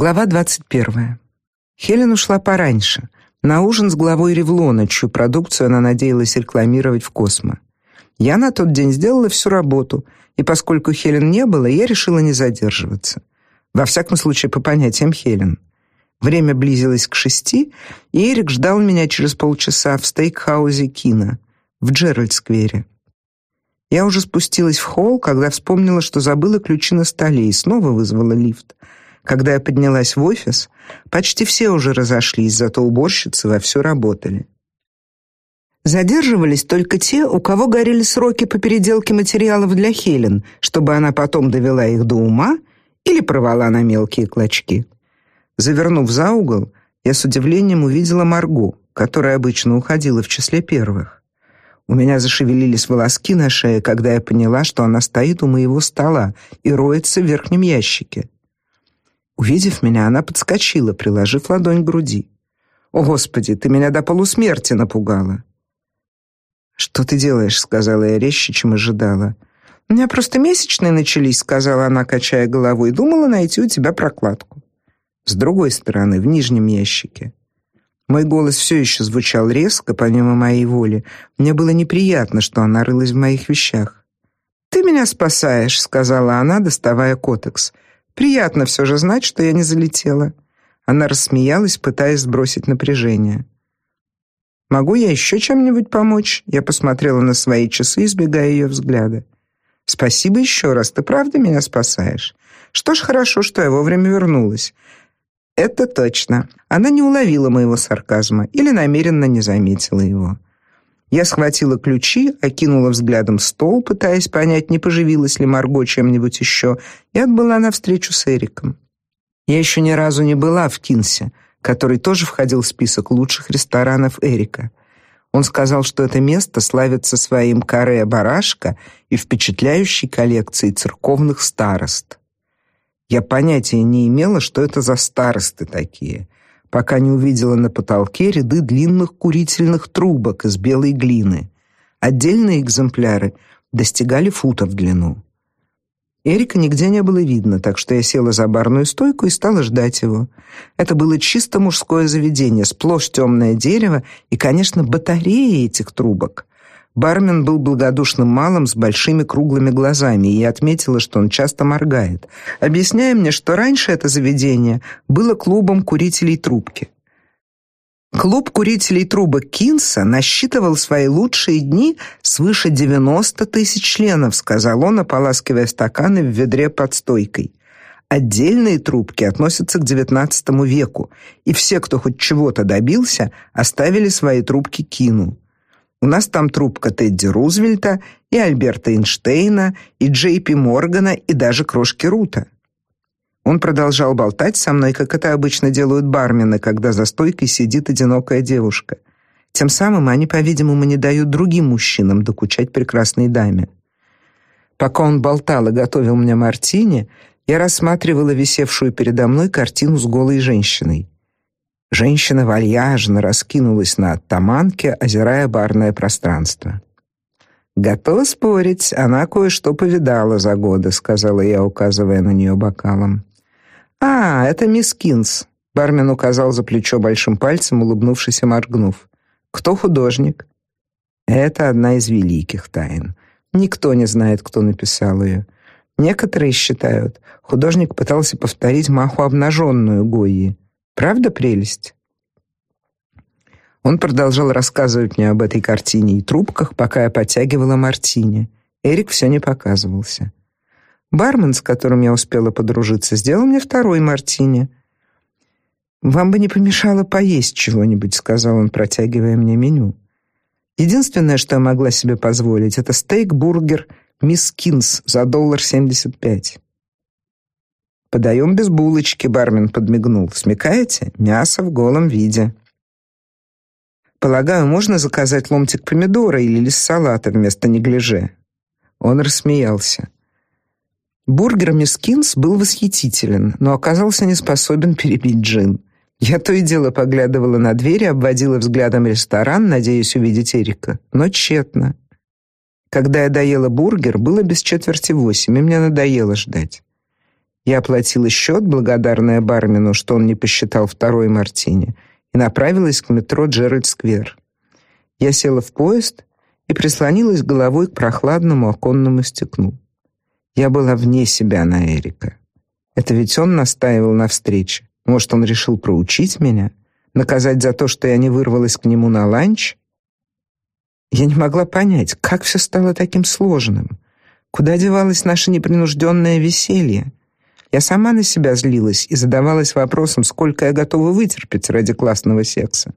Глава 21. Хелен ушла пораньше, на ужин с главой Ревлона, чью продукцию она надеялась рекламировать в Космо. Я на тот день сделала всю работу, и поскольку Хелен не было, я решила не задерживаться. Во всяком случае, по понятиям Хелен. Время близилось к шести, и Эрик ждал меня через полчаса в стейкхаузе Кина в Джеральд-сквере. Я уже спустилась в холл, когда вспомнила, что забыла ключи на столе и снова вызвала лифт. Когда я поднялась в офис, почти все уже разошлись, зато уборщицы вовсю работали. Задерживались только те, у кого горели сроки по переделке материалов для Хелен, чтобы она потом довела их до ума или порвала на мелкие клочки. Завернув за угол, я с удивлением увидела Марго, которая обычно уходила в числе первых. У меня зашевелились волоски на шее, когда я поняла, что она стоит у моего стола и роется в верхнем ящике. Увидев меня, она подскочила, приложив ладонь к груди. «О, Господи, ты меня до полусмерти напугала!» «Что ты делаешь?» — сказала я резче, чем ожидала. «У меня просто месячные начались», — сказала она, качая головой. «Думала найти у тебя прокладку». С другой стороны, в нижнем ящике. Мой голос все еще звучал резко, помимо моей воли. Мне было неприятно, что она рылась в моих вещах. «Ты меня спасаешь», — сказала она, доставая котекс. Приятно все же знать, что я не залетела. Она рассмеялась, пытаясь сбросить напряжение. Могу я еще чем-нибудь помочь? Я посмотрела на свои часы, избегая ее взгляда. Спасибо еще раз, ты правда меня спасаешь. Что ж, хорошо, что я вовремя вернулась. Это точно. Она не уловила моего сарказма или намеренно не заметила его. Я схватила ключи, окинула взглядом стол, пытаясь понять, не поживилась ли Марго чем-нибудь еще, и отбыла навстречу с Эриком. Я еще ни разу не была в Кинсе, который тоже входил в список лучших ресторанов Эрика. Он сказал, что это место славится своим каре барашка и впечатляющей коллекцией церковных старост. Я понятия не имела, что это за старосты такие, пока не увидела на потолке ряды длинных курительных трубок из белой глины. Отдельные экземпляры достигали фута в длину. Эрика нигде не было видно, так что я села за барную стойку и стала ждать его. Это было чисто мужское заведение, сплошь темное дерево и, конечно, батареи этих трубок. Бармен был благодушным малым с большими круглыми глазами, и я отметила, что он часто моргает, объясняя мне, что раньше это заведение было клубом курителей трубки. Клуб курителей трубок Кинса насчитывал свои лучшие дни свыше 90 тысяч членов, сказал он, ополаскивая стаканы в ведре под стойкой. Отдельные трубки относятся к XIX веку, и все, кто хоть чего-то добился, оставили свои трубки Кину. У нас там трубка Тедди Рузвельта и Альберта Эйнштейна и Джей Пи Моргана и даже крошки Рута. Он продолжал болтать со мной, как это обычно делают бармены, когда за стойкой сидит одинокая девушка. Тем самым они, по-видимому, не дают другим мужчинам докучать прекрасной даме. Пока он болтал и готовил мне мартини, я рассматривала висевшую передо мной картину с голой женщиной. Женщина вальяжно раскинулась на оттаманке, озирая барное пространство. «Готова спорить, она кое-что повидала за годы», — сказала я, указывая на нее бокалом. «А, это мисс Кинс», — бармен указал за плечо большим пальцем, улыбнувшись и моргнув. «Кто художник?» «Это одна из великих тайн. Никто не знает, кто написал ее. Некоторые считают, художник пытался повторить маху обнаженную Гойи. Правда прелесть? Он продолжал рассказывать мне об этой картине и трубках, пока я подтягивала мартини. Эрик все не показывался. Бармен, с которым я успела подружиться, сделал мне второй мартини. Вам бы не помешало поесть чего-нибудь, сказал он, протягивая мне меню. Единственное, что я могла себе позволить, это стейк-бургер Мисс Кинс за доллар семьдесят пять. Подаем без булочки, бармен подмигнул. Смекаете? Мясо в голом виде. Полагаю, можно заказать ломтик помидора или лист салата вместо неглиже. Он рассмеялся. Бургер мисс Кинс был восхитителен, но оказался не способен перебить джин. Я то и дело поглядывала на дверь и обводила взглядом ресторан, надеясь увидеть Эрика, но тщетно. Когда я доела бургер, было без четверти восемь, и мне надоело ждать. Я оплатила счет, благодарная бармену, что он не посчитал второй мартини, и направилась к метро Джеральд-сквер. Я села в поезд и прислонилась головой к прохладному оконному стеклу. Я была вне себя на Эрика. Это ведь он настаивал на встрече. Может, он решил проучить меня, наказать за то, что я не вырвалась к нему на ланч? Я не могла понять, как все стало таким сложным. Куда девалось наше непринужденное веселье? Я сама на себя злилась и задавалась вопросом, сколько я готова вытерпеть ради классного секса.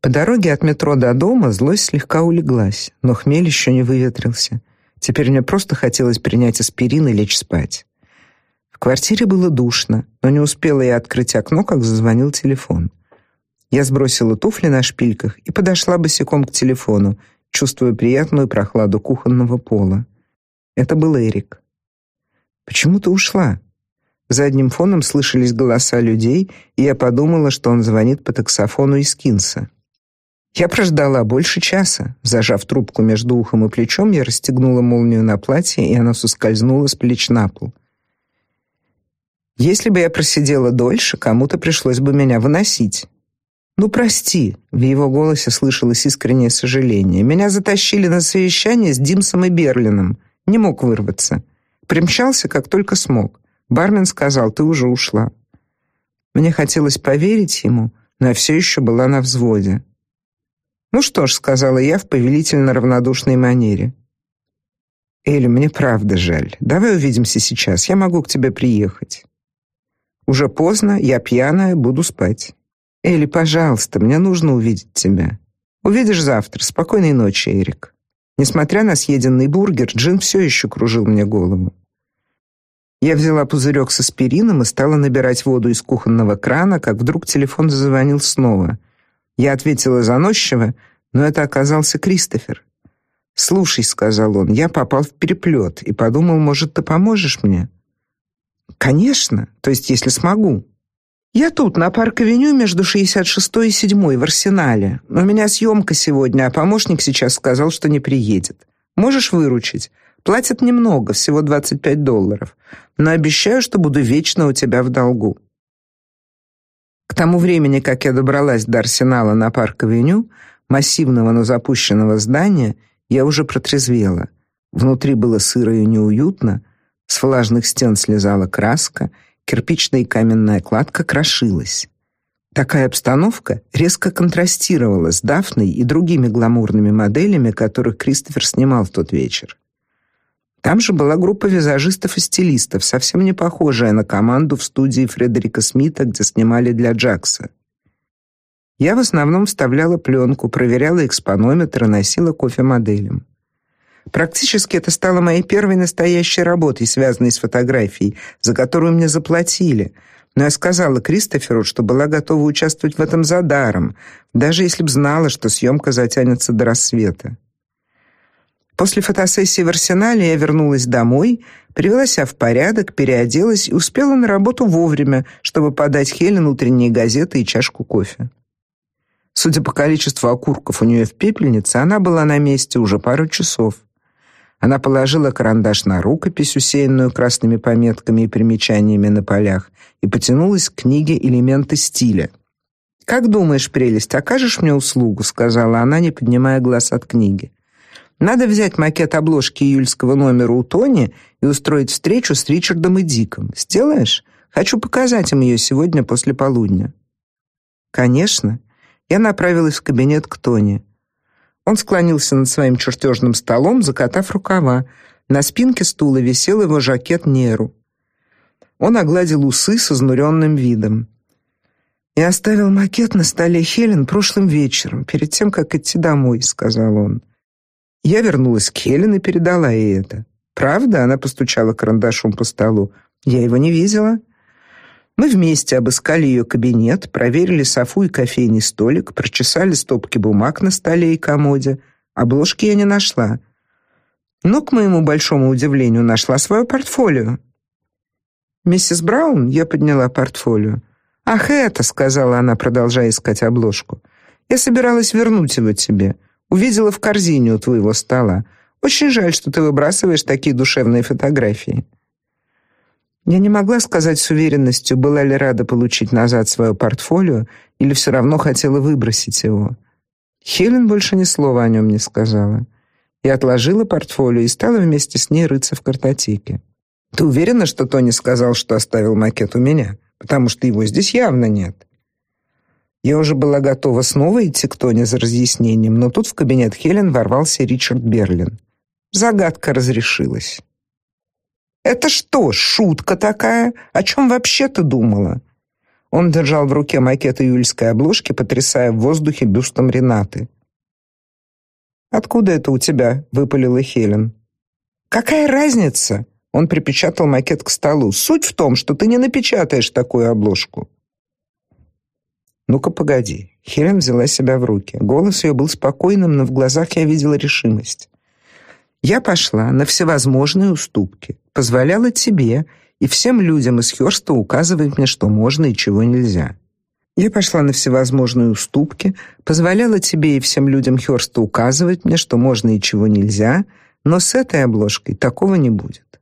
По дороге от метро до дома злость слегка улеглась, но хмель еще не выветрился. Теперь мне просто хотелось принять аспирин и лечь спать. В квартире было душно, но не успела я открыть окно, как зазвонил телефон. Я сбросила туфли на шпильках и подошла босиком к телефону, чувствуя приятную прохладу кухонного пола. Это был Эрик. Почему ты ушла? Задним фоном слышались голоса людей, и я подумала, что он звонит по таксофону из Кинса. Я прождала больше часа. Зажав трубку между ухом и плечом, я расстегнула молнию на платье, и оно соскользнуло с плеч на пол. Если бы я просидела дольше, кому-то пришлось бы меня выносить. Ну прости, в его голосе слышалось искреннее сожаление. Меня затащили на совещание с Димсом и Берлином. Не мог вырваться. Примчался, как только смог. Бармен сказал: "Ты уже ушла". Мне хотелось поверить ему, но я все еще была на взводе. "Ну что ж", сказала я в повелительно равнодушной манере. "Элли, мне правда жаль. Давай увидимся сейчас. Я могу к тебе приехать". Уже поздно, я пьяная, буду спать. Элли, пожалуйста, мне нужно увидеть тебя. Увидишь завтра. Спокойной ночи, Эрик. Несмотря на съеденный бургер, джин все еще кружил мне голову. Я взяла пузырек с аспирином и стала набирать воду из кухонного крана, как вдруг телефон зазвонил снова. Я ответила заносчиво, но это оказался Кристофер. "Слушай", сказал он. "Я попал в переплет и подумал, может, ты поможешь мне?" "Конечно, то есть если смогу". "Я тут на Парк-авеню между 66 и 7 в Арсенале. У меня съемка сегодня, а помощник сейчас сказал, что не приедет. Можешь выручить?" Платят немного, всего 25 долларов, но обещаю, что буду вечно у тебя в долгу. К тому времени, как я добралась до арсенала на Парк-авеню, массивного, но запущенного здания, я уже протрезвела. Внутри было сыро и неуютно, с влажных стен слезала краска, кирпичная и каменная кладка крошилась. Такая обстановка резко контрастировала с Дафной и другими гламурными моделями, которых Кристофер снимал в тот вечер. Там же была группа визажистов и стилистов, совсем не похожая на команду в студии Фредерика Смита, где снимали для Джакса. Я в основном вставляла пленку, проверяла экспонометр и носила кофе моделям. Практически это стало моей первой настоящей работой, связанной с фотографией, за которую мне заплатили. Но я сказала Кристоферу, что была готова участвовать в этом за даром, даже если б знала, что съемка затянется до рассвета. После фотосессии в Арсенале я вернулась домой, привела себя в порядок, переоделась и успела на работу вовремя, чтобы подать Хелен утренние газеты и чашку кофе. Судя по количеству окурков у нее в пепельнице, она была на месте уже пару часов. Она положила карандаш на рукопись, усеянную красными пометками и примечаниями на полях, и потянулась к книге «Элементы стиля». «Как думаешь, прелесть, окажешь мне услугу?» — сказала она, не поднимая глаз от книги. Надо взять макет обложки июльского номера у Тони и устроить встречу с Ричардом и Диком. Сделаешь? Хочу показать им ее сегодня после полудня. Конечно. Я направилась в кабинет к Тони. Он склонился над своим чертежным столом, закатав рукава. На спинке стула висел его жакет Неру. Он огладил усы с изнуренным видом. «Я оставил макет на столе Хелен прошлым вечером, перед тем, как идти домой», — сказал он. Я вернулась к Хелен и передала ей это. Правда, она постучала карандашом по столу. Я его не видела. Мы вместе обыскали ее кабинет, проверили софу и кофейный столик, прочесали стопки бумаг на столе и комоде. Обложки я не нашла. Но к моему большому удивлению нашла свое портфолио. Миссис Браун, я подняла портфолио. Ах, это, сказала она, продолжая искать обложку. Я собиралась вернуть его тебе. Увидела в корзине у твоего стола. Очень жаль, что ты выбрасываешь такие душевные фотографии. Я не могла сказать с уверенностью, была ли рада получить назад свое портфолио или все равно хотела выбросить его. Хелен больше ни слова о нем не сказала. Я отложила портфолио и стала вместе с ней рыться в картотеке. Ты уверена, что Тони сказал, что оставил макет у меня? Потому что его здесь явно нет. Я уже была готова снова идти к Тони за разъяснением, но тут в кабинет Хелен ворвался Ричард Берлин. Загадка разрешилась. Это что, шутка такая? О чем вообще ты думала? Он держал в руке макет июльской обложки, потрясая в воздухе бюстом Ренаты. Откуда это у тебя? выпалила Хелен. Какая разница? Он припечатал макет к столу. Суть в том, что ты не напечатаешь такую обложку. Ну-ка, погоди. Хелен взяла себя в руки. Голос ее был спокойным, но в глазах я видела решимость. Я пошла на всевозможные уступки, позволяла тебе и всем людям из Хёрста указывать мне, что можно и чего нельзя. Я пошла на всевозможные уступки, позволяла тебе и всем людям Хёрста указывать мне, что можно и чего нельзя, но с этой обложкой такого не будет.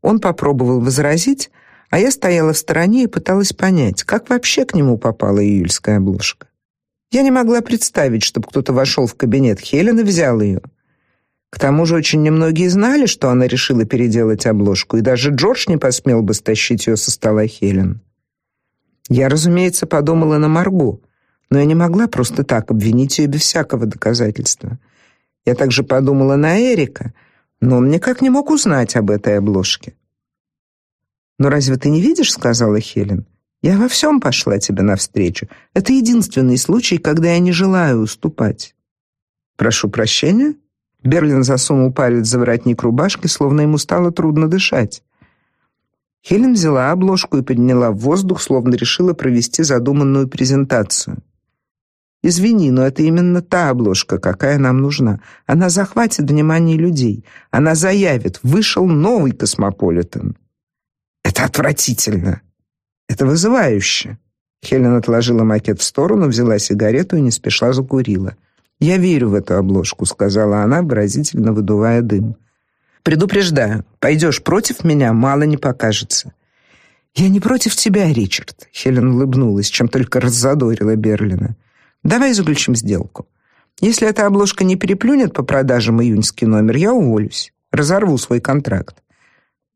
Он попробовал возразить, а я стояла в стороне и пыталась понять, как вообще к нему попала июльская обложка. Я не могла представить, чтобы кто-то вошел в кабинет Хелен и взял ее. К тому же очень немногие знали, что она решила переделать обложку, и даже Джордж не посмел бы стащить ее со стола Хелен. Я, разумеется, подумала на Марго, но я не могла просто так обвинить ее без всякого доказательства. Я также подумала на Эрика, но он никак не мог узнать об этой обложке. «Но разве ты не видишь?» — сказала Хелен. «Я во всем пошла тебе навстречу. Это единственный случай, когда я не желаю уступать». «Прошу прощения?» Берлин засунул палец за воротник рубашки, словно ему стало трудно дышать. Хелен взяла обложку и подняла в воздух, словно решила провести задуманную презентацию. Извини, но это именно та обложка, какая нам нужна. Она захватит внимание людей. Она заявит: "Вышел новый Космополитен". Это отвратительно. Это вызывающе. Хелен отложила макет в сторону, взяла сигарету и не спеша закурила. «Я верю в эту обложку», — сказала она, выразительно выдувая дым. «Предупреждаю, пойдешь против меня, мало не покажется». «Я не против тебя, Ричард», — Хелен улыбнулась, чем только раззадорила Берлина. «Давай заключим сделку. Если эта обложка не переплюнет по продажам июньский номер, я уволюсь, разорву свой контракт.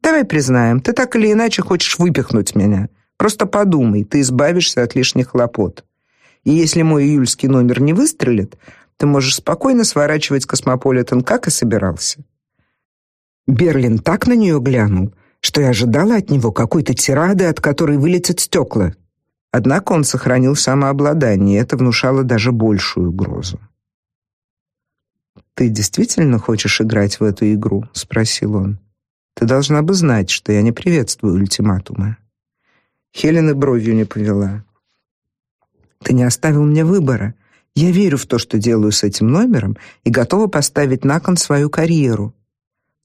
Давай признаем, ты так или иначе хочешь выпихнуть меня. Просто подумай, ты избавишься от лишних хлопот. И если мой июльский номер не выстрелит, ты можешь спокойно сворачивать Космополитен, как и собирался. Берлин так на нее глянул, что я ожидала от него какой-то тирады, от которой вылетят стекла. Однако он сохранил самообладание, и это внушало даже большую угрозу. Ты действительно хочешь играть в эту игру, спросил он. Ты должна бы знать, что я не приветствую ультиматумы. Хелена бровью не повела. Ты не оставил мне выбора. Я верю в то, что делаю с этим номером, и готова поставить на кон свою карьеру.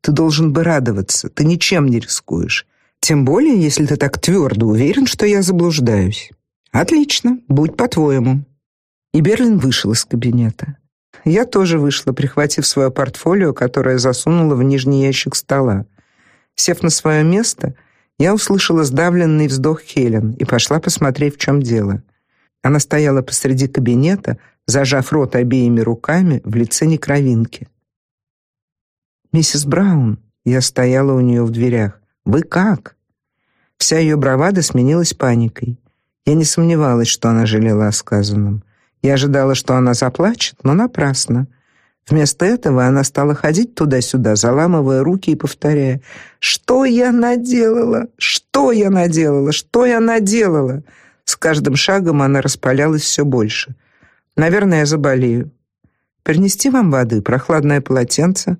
Ты должен бы радоваться, ты ничем не рискуешь. Тем более, если ты так твердо уверен, что я заблуждаюсь. Отлично, будь по-твоему. И Берлин вышел из кабинета. Я тоже вышла, прихватив свое портфолио, которое засунула в нижний ящик стола. Сев на свое место, я услышала сдавленный вздох Хелен и пошла посмотреть, в чем дело. Она стояла посреди кабинета, зажав рот обеими руками в лице некровинки. «Миссис Браун», я стояла у нее в дверях, «вы как?» Вся ее бравада сменилась паникой. Я не сомневалась, что она жалела о сказанном. Я ожидала, что она заплачет, но напрасно. Вместо этого она стала ходить туда-сюда, заламывая руки и повторяя: "Что я наделала? Что я наделала? Что я наделала?" С каждым шагом она распалялась все больше. Наверное, я заболею. Принести вам воды, прохладное полотенце?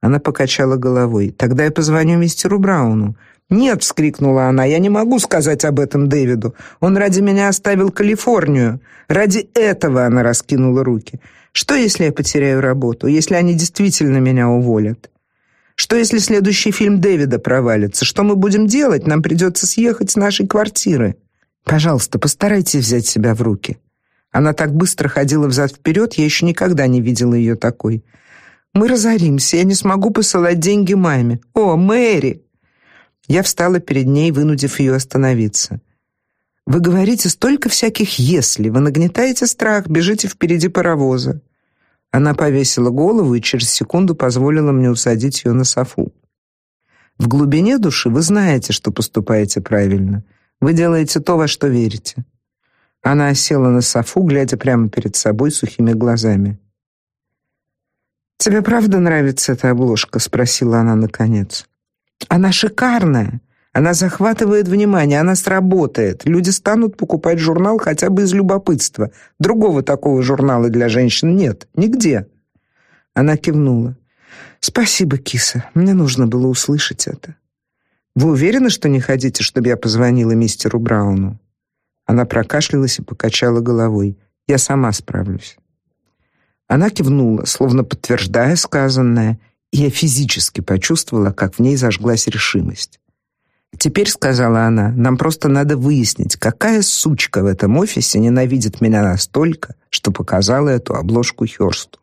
Она покачала головой. Тогда я позвоню мистеру Брауну. Нет, вскрикнула она. Я не могу сказать об этом Дэвиду. Он ради меня оставил Калифорнию. Ради этого она раскинула руки. Что если я потеряю работу? Если они действительно меня уволят? Что если следующий фильм Дэвида провалится? Что мы будем делать? Нам придется съехать с нашей квартиры. Пожалуйста, постарайтесь взять себя в руки. Она так быстро ходила взад вперед, я еще никогда не видела ее такой. Мы разоримся, я не смогу посылать деньги маме. О, Мэри! Я встала перед ней, вынудив ее остановиться. Вы говорите столько всяких если, вы нагнетаете страх, бежите впереди паровоза. Она повесила голову и через секунду позволила мне усадить ее на софу. В глубине души вы знаете, что поступаете правильно. Вы делаете то, во что верите. Она села на софу, глядя прямо перед собой сухими глазами. Тебе правда нравится эта обложка, спросила она наконец. Она шикарная. Она захватывает внимание, она сработает. Люди станут покупать журнал хотя бы из любопытства. Другого такого журнала для женщин нет, нигде. Она кивнула. Спасибо, киса. Мне нужно было услышать это. Вы уверены, что не хотите, чтобы я позвонила мистеру Брауну? Она прокашлялась и покачала головой. Я сама справлюсь. Она кивнула, словно подтверждая сказанное, и я физически почувствовала, как в ней зажглась решимость. Теперь, сказала она, нам просто надо выяснить, какая сучка в этом офисе ненавидит меня настолько, что показала эту обложку Хёрсту.